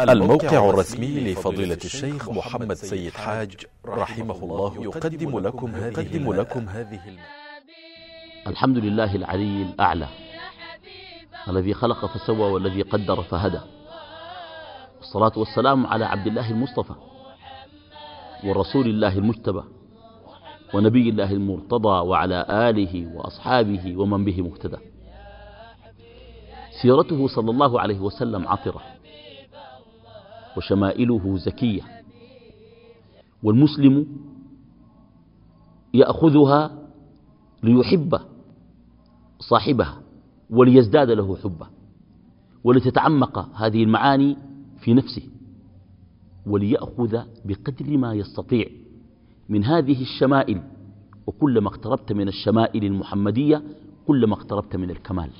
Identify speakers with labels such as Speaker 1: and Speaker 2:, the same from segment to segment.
Speaker 1: الموقع الرسمي لفضيلة الشيخ محمد سيد حاج رحمه الله يقدم لكم هذه, لكم هذه
Speaker 2: الحمد لله العلي الأعلى. الذي خلق فسوى والذي قدر فهدى. الصلاة والسلام على عبد الله المصطفى ورسول الله المجتبى ونبي الله المرتضى وعلى آله وأصحابه ومن به مهتدى. سيرته صلى الله عليه وسلم عطرة. وشمائله زكية. والمسلم يأخذها ليحب صاحبها وليزداد له حبه ولتتعمق هذه المعاني في نفسه وليأخذ بقدر ما يستطيع من هذه الشمائل. وكلما اقتربت من الشمائل المحمدية كلما اقتربت من الكمال.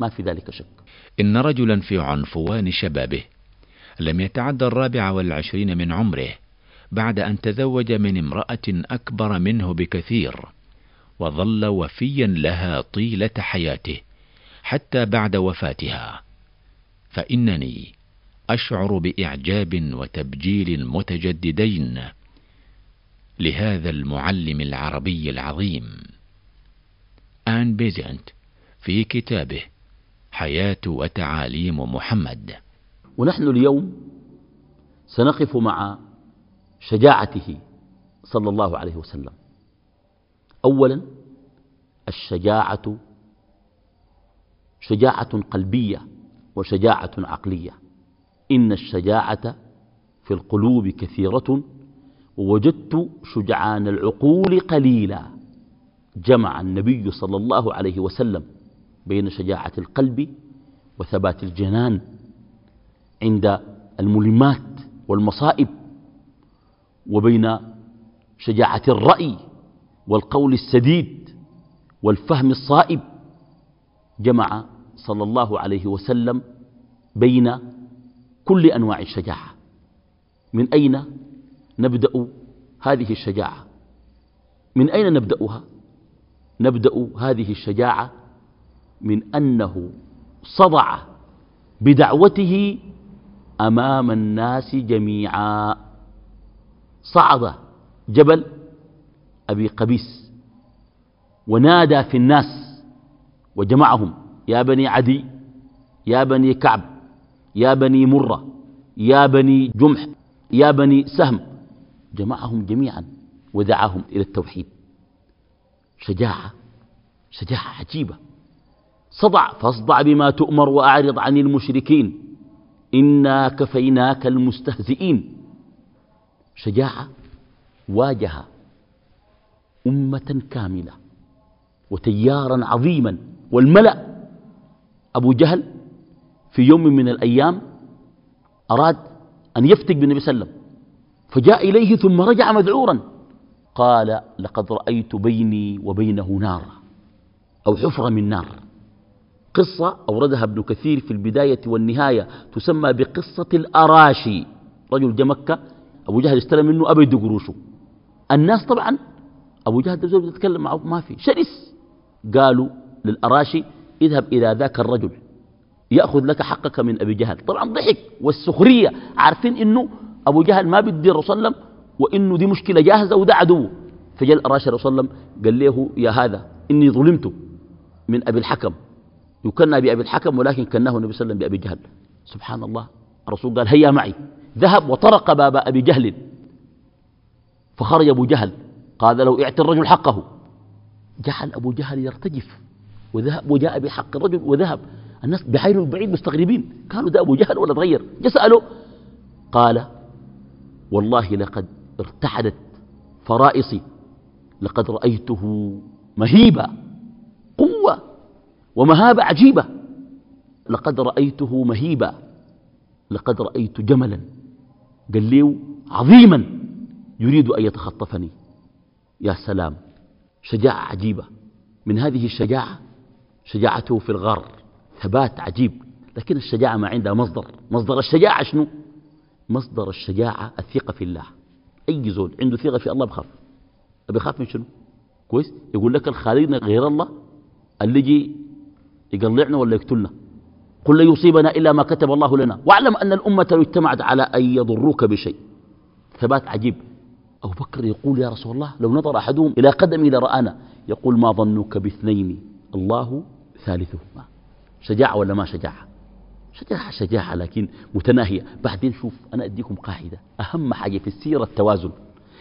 Speaker 2: ما في ذلك شك.
Speaker 3: إن رجلا في عنفوان شبابه لم يتعدى الرابع والعشرين من عمره بعد أن تزوج من امرأة أكبر منه بكثير وظل وفيا لها طيلة حياته حتى بعد وفاتها. فإنني أشعر بإعجاب وتبجيل متجددين لهذا المعلم العربي العظيم. آن بيزنت في كتابه حياة وتعاليم محمد.
Speaker 2: ونحن اليوم سنقف مع شجاعته صلى الله عليه وسلم. أولا الشجاعة شجاعة قلبية وشجاعة عقلية. إن الشجاعة في القلوب كثيرة ووجدت شجعان العقول قليلا. جمع النبي صلى الله عليه وسلم بين شجاعة القلب وثبات الجنان. عند الملمات والمصائب وبين شجاعة الرأي والقول السديد والفهم الصائب جمع صلى الله عليه وسلم بين كل أنواع الشجاعة. من أين نبدأ هذه الشجاعة؟ من أين نبدأها؟ نبدأ هذه الشجاعة من أنه صدع بدعوته أمام الناس جميعا. صعد جبل أبي قبيس. ونادى في الناس وجمعهم. يا بني عدي يا بني كعب يا بني مرة يا بني جمح يا بني سهم. جمعهم جميعا ودعاهم إلى التوحيد. شجاعة شجاعة عجيبة. صدع فاصدع بما تؤمر وأعرض عن المشركين. إنا كفيناك المستهزئين. شجاعة واجه أمة كاملة وتيارا عظيما. والملأ أبو جهل في يوم من الأيام أراد أن يفتك بالنبي صلى الله عليه وسلم فجاء إليه ثم رجع مذعورا. قال لقد رأيت بيني وبينه نار أو حفرة من نار. قصة أوردها ابن كثير في البداية والنهاية تسمى بقصة الأراشي. رجل جاء مكة أبو جهل استلم منه أبيد قروشه. الناس طبعا أبو جهل تزوج يتكلم معه ما في. شرس. قالوا للأراشي اذهب إلى ذاك الرجل يأخذ لك حقك من أبي جهل. طبعا ضحك والسخرية. عارفين إنه أبو جهل ما بدي الرسول صلى الله عليه وسلم وإنه دي مشكلة جاهزة وده عدو. فجاء الأراشي الرسول صلى الله عليه وسلم قال له يا هذا إني ظلمت من أبي الحكم. يكنى بأبي الحكم ولكن كناه النبي صلى الله عليه وسلم بأبي جهل. سبحان الله. الرسول قال هيا معي. ذهب وطرق باب أبي جهل. فخرج أبو جهل. قال لو اعطي الرجل حقه. جعل أبو جهل يرتجف. وذهب وجاء بحق الرجل وذهب. الناس بعين البعيد مستغربين. قالوا ده أبو جهل ولا تغير؟ جسأله قال والله لقد ارتحدت فرائصي. لقد رأيته مهيبا. قوة. ومهابة عجيبة. لقد رأيته مهيبا. لقد رأيت جملا. قال لي عظيما. يريد أن يتخطفني. يا سلام. شجاعة عجيبة. من هذه الشجاعة شجاعته في الغار ثبات عجيب. لكن الشجاعة ما عندها مصدر. مصدر الشجاعة شنو؟ مصدر الشجاعة الثقة في الله. أي زول عنده ثقة في الله بخاف. بخاف من شنو؟ كويس. يقول لك الخالقنا غير الله. اللي يجي يقلعنا ولا يقتلنا؟ قل لن يصيبنا إلا ما كتب الله لنا. واعلم أن الأمة لو اجتمعت على أن يضروك بشيء. ثبات عجيب. أبو بكر يقول يا رسول الله لو نظر أحدهم إلى قدمي لرآنا يقول ما ظنك باثنين؟ الله ثالثهما. شجاعة ولا ما شجاعة؟ شجاعة شجاعة لكن متناهية. بعدين شوف أنا أديكم قاعدة. أهم حاجة في السيرة التوازن.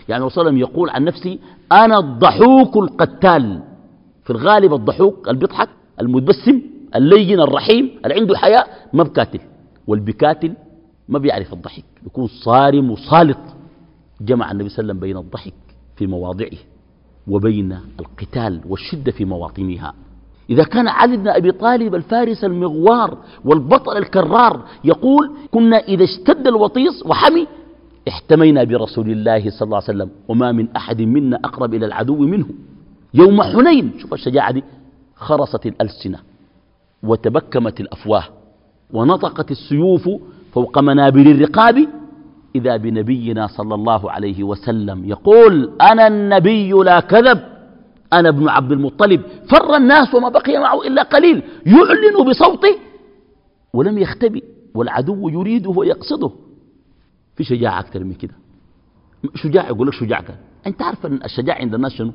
Speaker 2: يعني وسلم يقول عن نفسي أنا الضحوك القتال. في الغالب الضحوك اللي بيضحك المتبسم اللين الرحيم اللي عنده حياة؟ ما بكاتل. والبكاتل ما بيعرف الضحك. يكون صارم وصالط جمع النبي صلى الله عليه وسلم بين الضحك في مواضعه وبين القتال والشدة في مواطنها. إذا كان علي بن أبي طالب الفارس المغوار والبطل الكرار يقول كنا إذا اشتد الوطيس وحمي احتمينا برسول الله صلى الله عليه وسلم وما من أحد منا أقرب إلى العدو منه. يوم حنين. شوف الشجاعة دي. خرصت الألسنة وتبكمت الأفواه ونطقت السيوف فوق منابر الرقاب إذا بنبينا صلى الله عليه وسلم يقول أنا النبي لا كذب أنا ابن عبد المطلب فر الناس وما بقي معه إلا قليل يعلن بصوته ولم يختبئ والعدو يريده ويقصده. في شجاعة أكثر من كده. شجاع يقول لك شجاع كان. أنت عارف أن الشجاع عند الناس شنو؟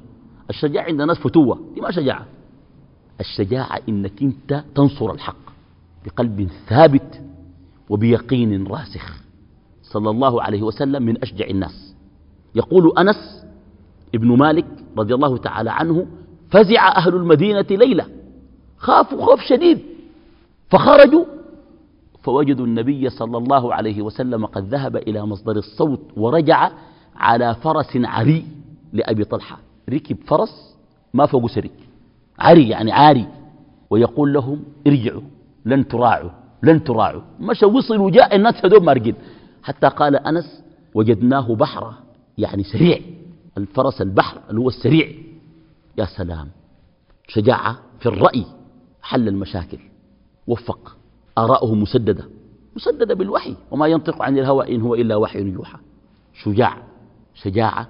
Speaker 2: الشجاع عند الناس فتوة دي ما شجاعة. الشجاعة إنك أنت تنصر الحق بقلب ثابت وبيقين راسخ صلى الله عليه وسلم من أشجع الناس. يقول أنس ابن مالك رضي الله تعالى عنه فزع أهل المدينة ليلة خافوا خوف شديد فخرجوا فوجدوا النبي صلى الله عليه وسلم قد ذهب إلى مصدر الصوت ورجع على فرس عري لأبي طلحة. ركب فرس ما فوق سري عري يعني عاري. ويقول لهم ارجعوا لن تراعوا لن تراعوا. مشى وصل وجاء الناس هدوم مارقين. حتى قال أنس وجدناه بحرا يعني سريع. الفرس البحر اللي هو السريع. يا سلام شجاعة في الرأي حل المشاكل. وفق آراؤه مسددة. مسددة بالوحي. وما ينطق عن الهوى إن هو إلا وحي يوحى. شجاع شجاعة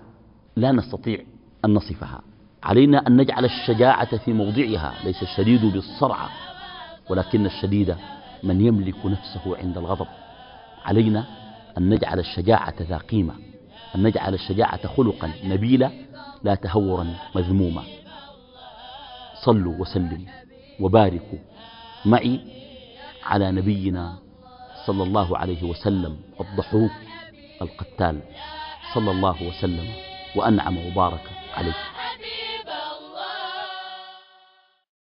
Speaker 2: لا نستطيع أن نصفها. علينا أن نجعل الشجاعة في موضعها ليس الشديد بالصرعة ولكن الشديد من يملك نفسه عند الغضب. علينا أن نجعل الشجاعة ذا قيمة أن نجعل الشجاعة خلقا نبيلا لا تهورا مذموما. صلوا وسلموا وباركوا معي على نبينا صلى الله عليه وسلم الضحوك القتال. صلى الله وسلم. وأنعم وبارك عليه.